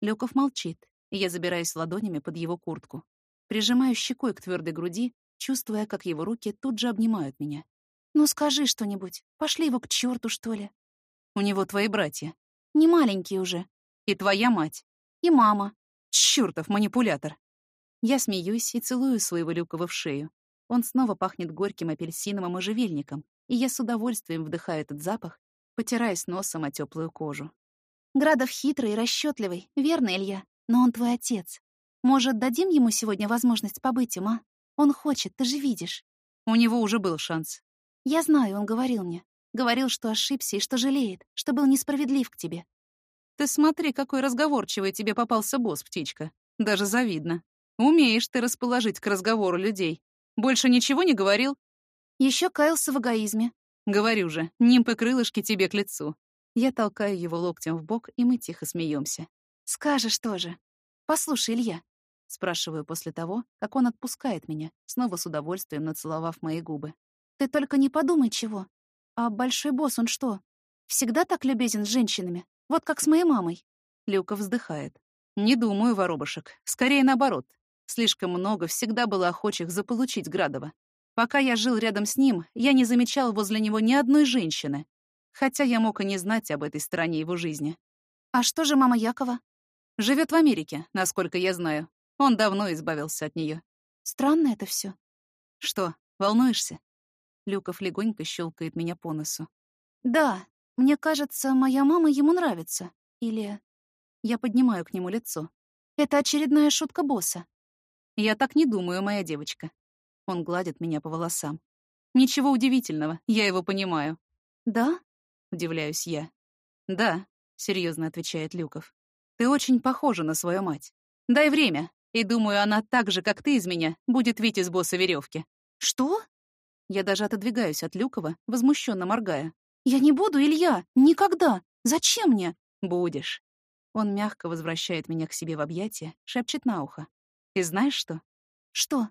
Люков молчит, и я забираюсь ладонями под его куртку. Прижимаю щекой к твердой груди, чувствуя, как его руки тут же обнимают меня. «Ну скажи что-нибудь. Пошли его к черту, что ли?» «У него твои братья». «Не маленькие уже». «И твоя мать». «И мама». Чёртов манипулятор. Я смеюсь и целую своего Люкова в шею. Он снова пахнет горьким апельсином и можжевельником, и я с удовольствием вдыхаю этот запах, потираясь носом о теплую кожу. Градов хитрый и расчетливый, верно, Илья? Но он твой отец. Может, дадим ему сегодня возможность побыть им, а? Он хочет, ты же видишь. У него уже был шанс. Я знаю, он говорил мне. Говорил, что ошибся и что жалеет, что был несправедлив к тебе. Ты смотри, какой разговорчивый тебе попался босс, птичка. Даже завидно. Умеешь ты расположить к разговору людей. Больше ничего не говорил? Еще каялся в эгоизме. Говорю же, нимпы-крылышки тебе к лицу. Я толкаю его локтем в бок, и мы тихо смеемся. Скажешь тоже. Послушай, Илья. Спрашиваю после того, как он отпускает меня, снова с удовольствием нацеловав мои губы. Ты только не подумай чего. А большой босс, он что, всегда так любезен с женщинами? Вот как с моей мамой. Люка вздыхает. Не думаю, воробушек. Скорее наоборот. Слишком много всегда было охочих заполучить Градова. Пока я жил рядом с ним, я не замечал возле него ни одной женщины, хотя я мог и не знать об этой стороне его жизни. А что же мама Якова? Живет в Америке, насколько я знаю. Он давно избавился от нее. Странно это все. Что, волнуешься? Люков легонько щелкает меня по носу. Да, мне кажется, моя мама ему нравится. Или... Я поднимаю к нему лицо. Это очередная шутка босса. Я так не думаю, моя девочка. Он гладит меня по волосам. Ничего удивительного, я его понимаю. Да? Удивляюсь я. Да, серьезно отвечает Люков. Ты очень похожа на свою мать. Дай время, и думаю, она так же, как ты из меня, будет вить из босса веревки. Что? Я даже отодвигаюсь от Люкова, возмущенно моргая. Я не буду, Илья, никогда. Зачем мне? Будешь. Он мягко возвращает меня к себе в объятия, шепчет на ухо. И знаешь что? Что?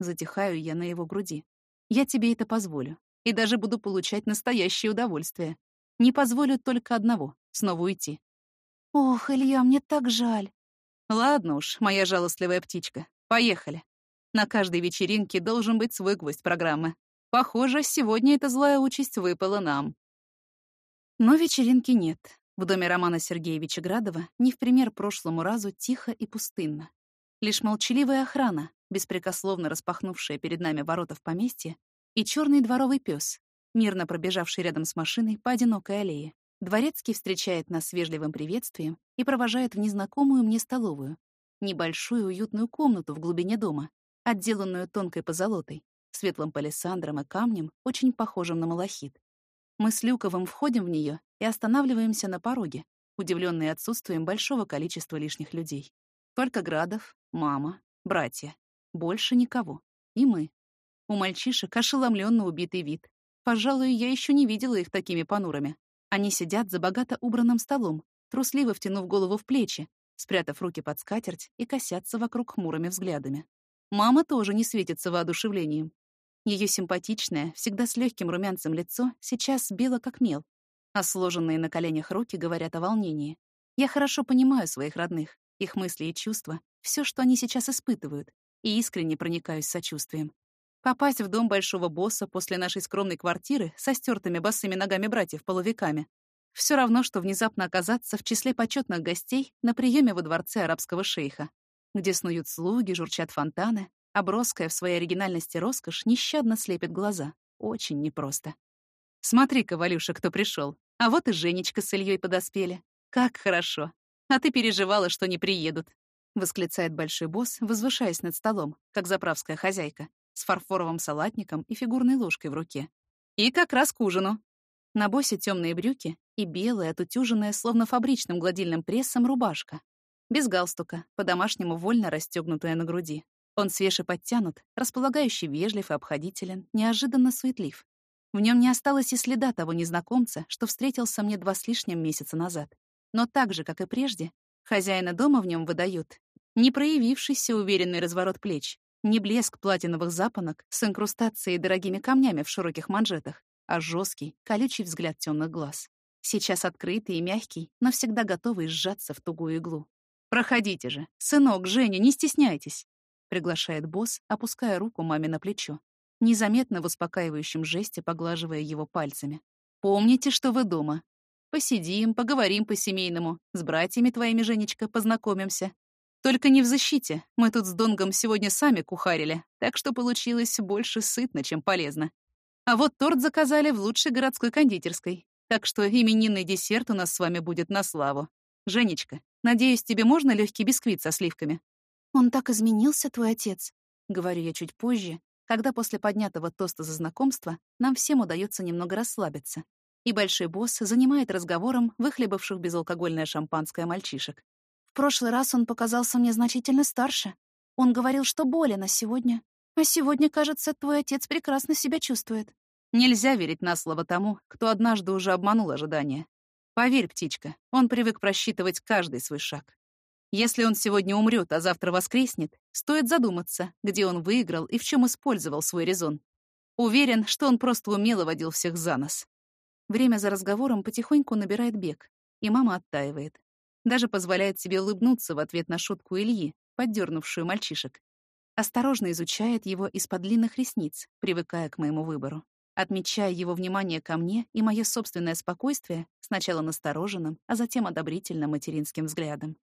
Затихаю я на его груди. Я тебе это позволю. И даже буду получать настоящее удовольствие. Не позволю только одного — снова уйти. Ох, Илья, мне так жаль. Ладно уж, моя жалостливая птичка. Поехали. На каждой вечеринке должен быть свой гвоздь программы. Похоже, сегодня эта злая участь выпала нам. Но вечеринки нет. В доме Романа Сергеевича Градова не в пример прошлому разу тихо и пустынно. Лишь молчаливая охрана, беспрекословно распахнувшая перед нами ворота в поместье, и черный дворовый пес, мирно пробежавший рядом с машиной по одинокой аллее. Дворецкий встречает нас с вежливым приветствием и провожает в незнакомую мне столовую, небольшую уютную комнату в глубине дома, отделанную тонкой позолотой, светлым палисандром и камнем, очень похожим на малахит. Мы с Люковым входим в нее и останавливаемся на пороге, удивленные отсутствием большого количества лишних людей. Только Градов, мама, братья. Больше никого. И мы. У мальчишек ошеломленно убитый вид. Пожалуй, я еще не видела их такими понурами. Они сидят за богато убранным столом, трусливо втянув голову в плечи, спрятав руки под скатерть и косятся вокруг хмурыми взглядами. Мама тоже не светится воодушевлением. Ее симпатичное, всегда с легким румянцем лицо сейчас бело как мел, а сложенные на коленях руки говорят о волнении. Я хорошо понимаю своих родных, их мысли и чувства, все, что они сейчас испытывают, и искренне проникаюсь сочувствием. Попасть в дом большого босса после нашей скромной квартиры со стертыми босыми ногами братьев половиками все равно, что внезапно оказаться в числе почетных гостей на приеме во дворце арабского шейха, где снуют слуги, журчат фонтаны, а броская в своей оригинальности роскошь нещадно слепит глаза. Очень непросто. Смотри-ка, Валюша, кто пришел. А вот и Женечка с Ильей подоспели. Как хорошо. А ты переживала, что не приедут. Восклицает большой босс, возвышаясь над столом, как заправская хозяйка, с фарфоровым салатником и фигурной ложкой в руке. И как раз к ужину. На боссе темные брюки и белая, отутюженная, словно фабричным гладильным прессом, рубашка. Без галстука, по-домашнему вольно расстегнутая на груди. Он свеж и подтянут, располагающий вежлив и обходителен, неожиданно суетлив. В нем не осталось и следа того незнакомца, что встретился мне два с лишним месяца назад. Но так же, как и прежде, хозяина дома в нем выдают не проявившийся уверенный разворот плеч, не блеск платиновых запонок с инкрустацией и дорогими камнями в широких манжетах, а жесткий, колючий взгляд темных глаз. Сейчас открытый и мягкий, но всегда готовый сжаться в тугую иглу. «Проходите же! Сынок, Женя, не стесняйтесь!» — приглашает босс, опуская руку маме на плечо незаметно в успокаивающем жесте поглаживая его пальцами. «Помните, что вы дома. Посидим, поговорим по-семейному. С братьями твоими, Женечка, познакомимся. Только не в защите. Мы тут с Донгом сегодня сами кухарили, так что получилось больше сытно, чем полезно. А вот торт заказали в лучшей городской кондитерской. Так что именинный десерт у нас с вами будет на славу. Женечка, надеюсь, тебе можно легкий бисквит со сливками?» «Он так изменился, твой отец», — говорю я чуть позже, когда после поднятого тоста за знакомство нам всем удается немного расслабиться, и большой босс занимает разговором выхлебавших безалкогольное шампанское мальчишек. В прошлый раз он показался мне значительно старше. Он говорил, что болен, а сегодня... А сегодня, кажется, твой отец прекрасно себя чувствует. Нельзя верить на слово тому, кто однажды уже обманул ожидания. Поверь, птичка, он привык просчитывать каждый свой шаг. Если он сегодня умрет, а завтра воскреснет, стоит задуматься, где он выиграл и в чем использовал свой резон. Уверен, что он просто умело водил всех за нос. Время за разговором потихоньку набирает бег, и мама оттаивает. Даже позволяет себе улыбнуться в ответ на шутку Ильи, поддернувшую мальчишек. Осторожно изучает его из-под длинных ресниц, привыкая к моему выбору. Отмечая его внимание ко мне и мое собственное спокойствие, сначала настороженным, а затем одобрительным материнским взглядом.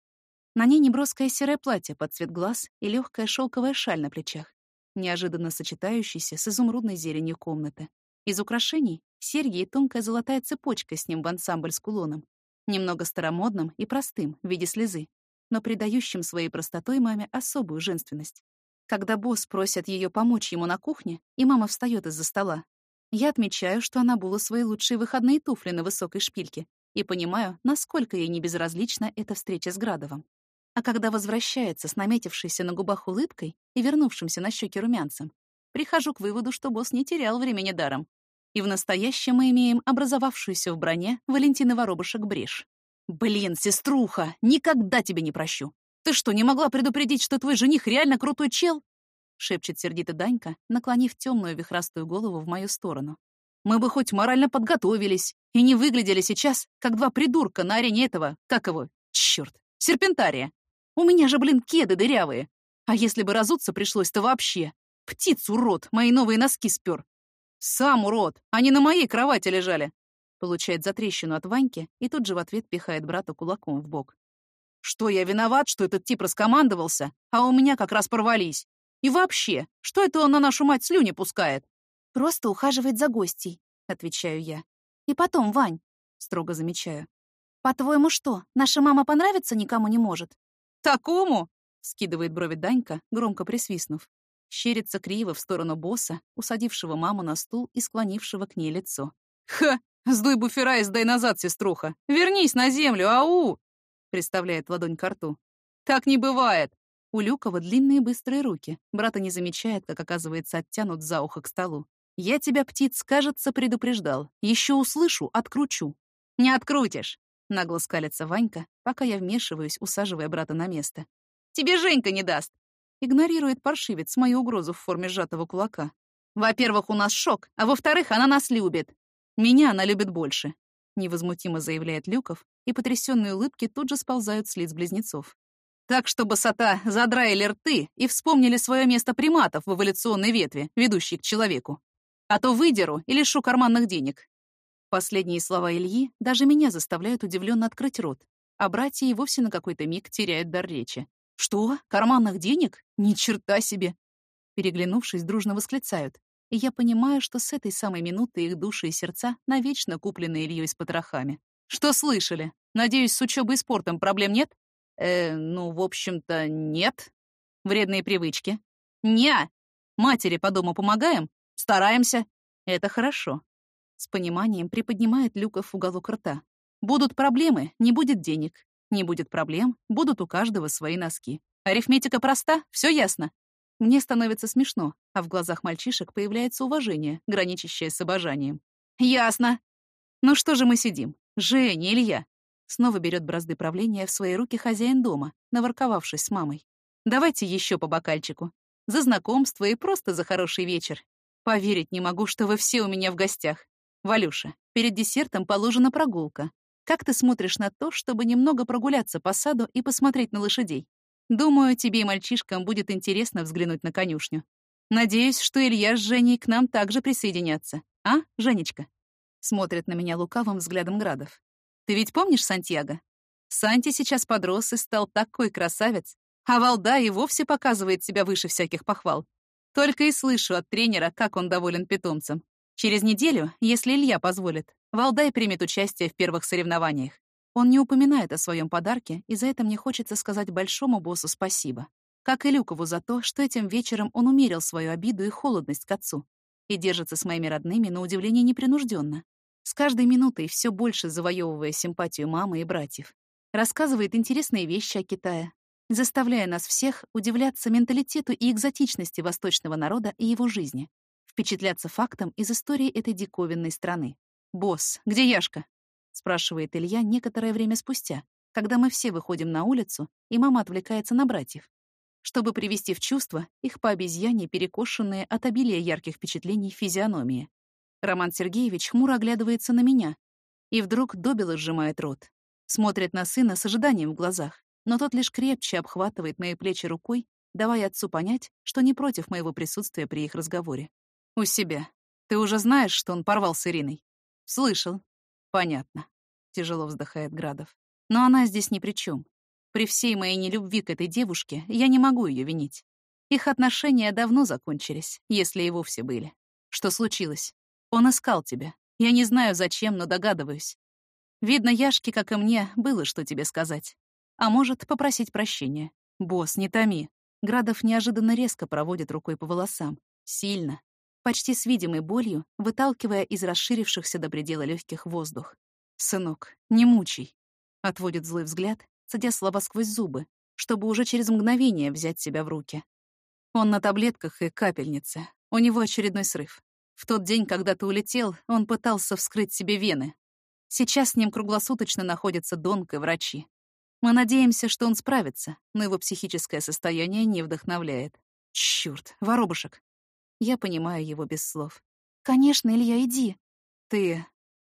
На ней неброское серое платье под цвет глаз и легкая шелковая шаль на плечах, неожиданно сочетающаяся с изумрудной зеленью комнаты. Из украшений — серьги и тонкая золотая цепочка с ним в ансамбль с кулоном. Немного старомодным и простым, в виде слезы, но придающим своей простотой маме особую женственность. Когда босс просит ее помочь ему на кухне, и мама встает из-за стола, я отмечаю, что она була свои лучшие выходные туфли на высокой шпильке и понимаю, насколько ей не безразлична эта встреча с Градовым. А когда возвращается с наметившейся на губах улыбкой и вернувшимся на щеки румянцем, прихожу к выводу, что босс не терял времени даром. И в настоящем мы имеем образовавшуюся в броне Валентина Воробушек брешь. «Блин, сеструха, никогда тебе не прощу! Ты что, не могла предупредить, что твой жених реально крутой чел?» шепчет сердито Данька, наклонив темную вихрастую голову в мою сторону. «Мы бы хоть морально подготовились и не выглядели сейчас, как два придурка на арене этого, как его, черт, серпентария!» У меня же, блин, кеды дырявые. А если бы разуться пришлось, то вообще. Птиц, урод, мои новые носки спер. Сам урод, они на моей кровати лежали. Получает затрещину от Ваньки и тут же в ответ пихает брата кулаком в бок. Что, я виноват, что этот тип раскомандовался, а у меня как раз порвались? И вообще, что это он на нашу мать слюни пускает? Просто ухаживает за гостей, отвечаю я. И потом, Вань, строго замечаю. По-твоему что, наша мама понравиться никому не может? «Такому?» — скидывает брови Данька, громко присвистнув. Щерится криво в сторону босса, усадившего маму на стул и склонившего к ней лицо. «Ха! Сдуй буфера и сдай назад, сеструха! Вернись на землю, ау!» — представляет ладонь к рту. «Так не бывает!» У Люкова длинные быстрые руки. Брата не замечает, как, оказывается, оттянут за ухо к столу. «Я тебя, птиц, кажется, предупреждал. Еще услышу, откручу». «Не открутишь!» Нагло скалится Ванька, пока я вмешиваюсь, усаживая брата на место. «Тебе Женька не даст!» Игнорирует паршивец мою угрозу в форме сжатого кулака. «Во-первых, у нас шок, а во-вторых, она нас любит. Меня она любит больше. невозмутимо заявляет Люков, и потрясенные улыбки тут же сползают с лиц близнецов. Так, чтобы сота задраили рты и вспомнили свое место приматов в эволюционной ветви, ведущей к человеку. А то выдеру и лишу карманных денег. Последние слова Ильи даже меня заставляют удивленно открыть рот, а братья и вовсе на какой-то миг теряют дар речи. «Что? Карманных денег? Ни черта себе!» Переглянувшись, дружно восклицают. И я понимаю, что с этой самой минуты их души и сердца навечно куплены Ильей с потрохами. «Что слышали? Надеюсь, с учебой и спортом проблем нет?» «Э, ну, в общем-то, нет. Вредные привычки?» «Не. Матери по дому помогаем? Стараемся. Это хорошо». С пониманием приподнимает Люков уголок рта. «Будут проблемы, не будет денег. Не будет проблем, будут у каждого свои носки. Арифметика проста, все ясно. Мне становится смешно, а в глазах мальчишек появляется уважение, граничащее с обожанием. «Ясно!» «Ну что же мы сидим? Женя, Илья!» Снова берет бразды правления в свои руки хозяин дома, наворковавшись с мамой. «Давайте еще по бокальчику. За знакомство и просто за хороший вечер. Поверить не могу, что вы все у меня в гостях. Валюша, перед десертом положена прогулка. Как ты смотришь на то, чтобы немного прогуляться по саду и посмотреть на лошадей? Думаю, тебе и мальчишкам будет интересно взглянуть на конюшню. Надеюсь, что Илья с Женей к нам также присоединятся. А, Женечка?» Смотрит на меня лукавым взглядом Градов. «Ты ведь помнишь Сантьяго? Санти сейчас подрос и стал такой красавец, а Валда и вовсе показывает себя выше всяких похвал. Только и слышу от тренера, как он доволен питомцем. Через неделю, если Илья позволит, Валдай примет участие в первых соревнованиях. Он не упоминает о своем подарке, и за это мне хочется сказать большому боссу спасибо. Как и Люкову за то, что этим вечером он умерил свою обиду и холодность к отцу и держится с моими родными на удивление непринужденно. С каждой минутой все больше завоевывая симпатию мамы и братьев. Рассказывает интересные вещи о Китае, заставляя нас всех удивляться менталитету и экзотичности восточного народа и его жизни, впечатляться фактом из истории этой диковинной страны. «Босс, где Яшка?» — спрашивает Илья некоторое время спустя, когда мы все выходим на улицу, и мама отвлекается на братьев, чтобы привести в чувство их по обезьяне перекошенные от обилия ярких впечатлений физиономии. Роман Сергеевич хмуро оглядывается на меня и вдруг добело сжимает рот. Смотрит на сына с ожиданием в глазах, но тот лишь крепче обхватывает мои плечи рукой, давая отцу понять, что не против моего присутствия при их разговоре. «У себя. Ты уже знаешь, что он порвал с Ириной?» «Слышал». «Понятно», — тяжело вздыхает Градов. «Но она здесь ни при чем. При всей моей нелюбви к этой девушке я не могу ее винить. Их отношения давно закончились, если и вовсе были. Что случилось? Он искал тебя. Я не знаю, зачем, но догадываюсь. Видно, Яшке, как и мне, было что тебе сказать. А может, попросить прощения. Босс, не томи. Градов неожиданно резко проводит рукой по волосам. Сильно, почти с видимой болью, выталкивая из расширившихся до предела легких воздух. «Сынок, не мучай», — отводит злой взгляд, садя слова сквозь зубы, чтобы уже через мгновение взять себя в руки. Он на таблетках и капельнице. У него очередной срыв. В тот день, когда ты улетел, он пытался вскрыть себе вены. Сейчас с ним круглосуточно находятся донка и врачи. Мы надеемся, что он справится, но его психическое состояние не вдохновляет. Чёрт, воробушек, я понимаю его без слов. «Конечно, Илья, иди». «Ты...»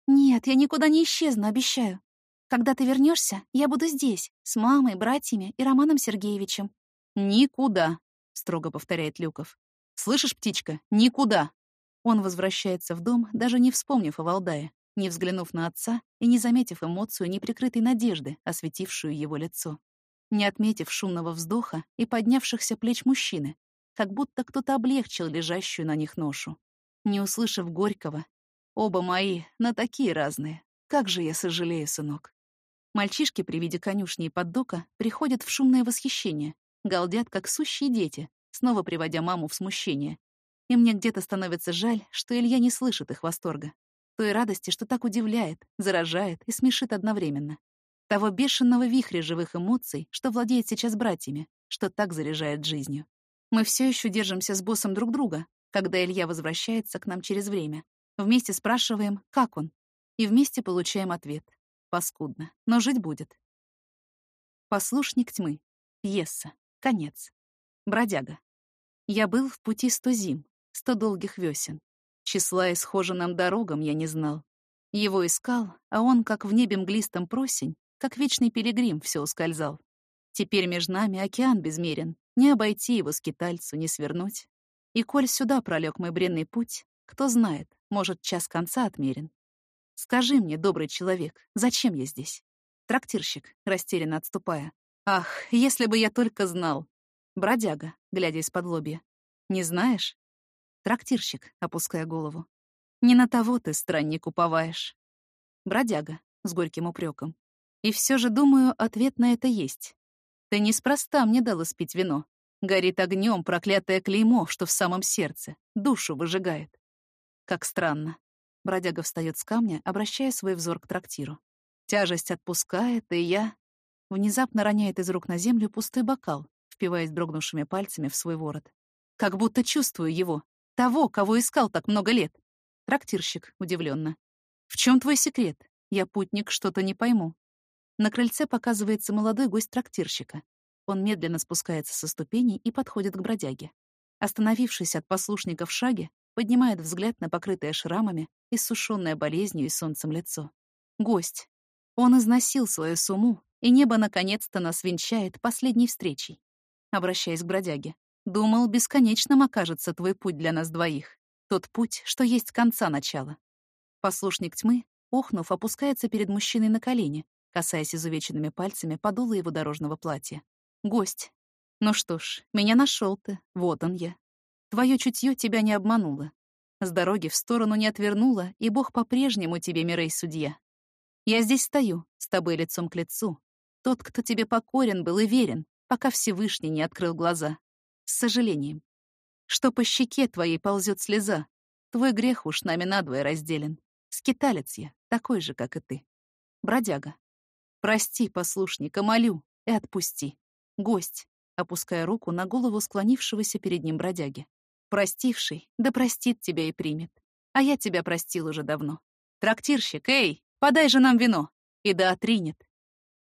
«Нет, я никуда не исчезну, обещаю. Когда ты вернешься, я буду здесь, с мамой, братьями и Романом Сергеевичем». «Никуда», — строго повторяет Люков. «Слышишь, птичка, никуда». Он возвращается в дом, даже не вспомнив о Валдае, не взглянув на отца и не заметив эмоцию неприкрытой надежды, осветившую его лицо. Не отметив шумного вздоха и поднявшихся плеч мужчины, как будто кто-то облегчил лежащую на них ношу. Не услышав горького, оба мои, на такие разные. Как же я сожалею, сынок. Мальчишки при виде конюшни и поддока приходят в шумное восхищение, галдят, как сущие дети, снова приводя маму в смущение. И мне где-то становится жаль, что Илья не слышит их восторга. Той радости, что так удивляет, заражает и смешит одновременно. Того бешеного вихря живых эмоций, что владеет сейчас братьями, что так заряжает жизнью. Мы все еще держимся с боссом друг друга, когда Илья возвращается к нам через время. Вместе спрашиваем, как он, и вместе получаем ответ. Паскудно, но жить будет. Послушник тьмы. Пьеса. Конец. Бродяга. Я был в пути сто зим, сто долгих весен. Числа и схожи нам дорогам я не знал. Его искал, а он, как в небе мглистом просень, как вечный пилигрим, все ускользал. Теперь между нами океан безмерен, не обойти его скитальцу, не свернуть. И коль сюда пролег мой бренный путь, кто знает, может, час конца отмерен. Скажи мне, добрый человек, зачем я здесь? Трактирщик, растерянно отступая. Ах, если бы я только знал. Бродяга, глядя из-под лобья. Не знаешь? Трактирщик, опуская голову. Не на того ты, странник, уповаешь. Бродяга, с горьким упреком. И все же, думаю, ответ на это есть. Ты неспроста мне дала спить вино. Горит огнем проклятое клеймо, что в самом сердце, душу выжигает. Как странно. Бродяга встает с камня, обращая свой взор к трактиру. Тяжесть отпускает, и я... Внезапно роняет из рук на землю пустой бокал, впиваясь дрогнувшими пальцами в свой ворот. Как будто чувствую его, того, кого искал так много лет. Трактирщик, удивленно. «В чем твой секрет? Я, путник, что-то не пойму». На крыльце показывается молодой гость трактирщика. Он медленно спускается со ступеней и подходит к бродяге. Остановившись от послушника в шаге, поднимает взгляд на покрытое шрамами, иссушенное болезнью и солнцем лицо. Гость. Он износил свою сумму, и небо наконец-то нас венчает последней встречей. Обращаясь к бродяге. Думал, бесконечным окажется твой путь для нас двоих. Тот путь, что есть конца начала. Послушник тьмы, охнув, опускается перед мужчиной на колени, касаясь изувеченными пальцами подола его дорожного платья. Гость. Ну что ж, меня нашел ты, вот он я. Твое чутье тебя не обмануло. С дороги в сторону не отвернуло, и Бог по-прежнему тебе, Мирей, судья. Я здесь стою, с тобой лицом к лицу. Тот, кто тебе покорен был и верен, пока Всевышний не открыл глаза. С сожалением что по щеке твоей ползет слеза. Твой грех уж нами надвое разделен. Скиталец я, такой же, как и ты. Бродяга. Прости, послушника, молю, и отпусти. Гость, опуская руку на голову склонившегося перед ним бродяги. Простивший, да простит тебя и примет. А я тебя простил уже давно. Трактирщик, эй, подай же нам вино. И да отринет.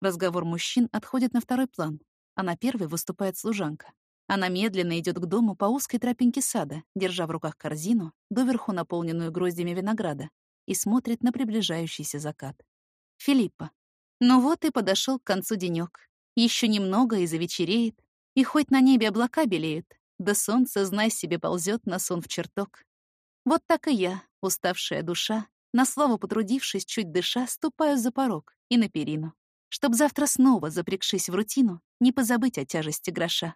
Разговор мужчин отходит на второй план, а на первый выступает служанка. Она медленно идет к дому по узкой тропинке сада, держа в руках корзину, доверху наполненную гроздями винограда, и смотрит на приближающийся закат. Филиппа. Ну вот и подошел к концу денек. Еще немного и завечереет, и хоть на небе облака белеют, да солнце, знай себе, ползет на сон в чертог. Вот так и я, уставшая душа, на слово потрудившись, чуть дыша, ступаю за порог и на перину, чтоб завтра снова, запрягшись в рутину, не позабыть о тяжести гроша.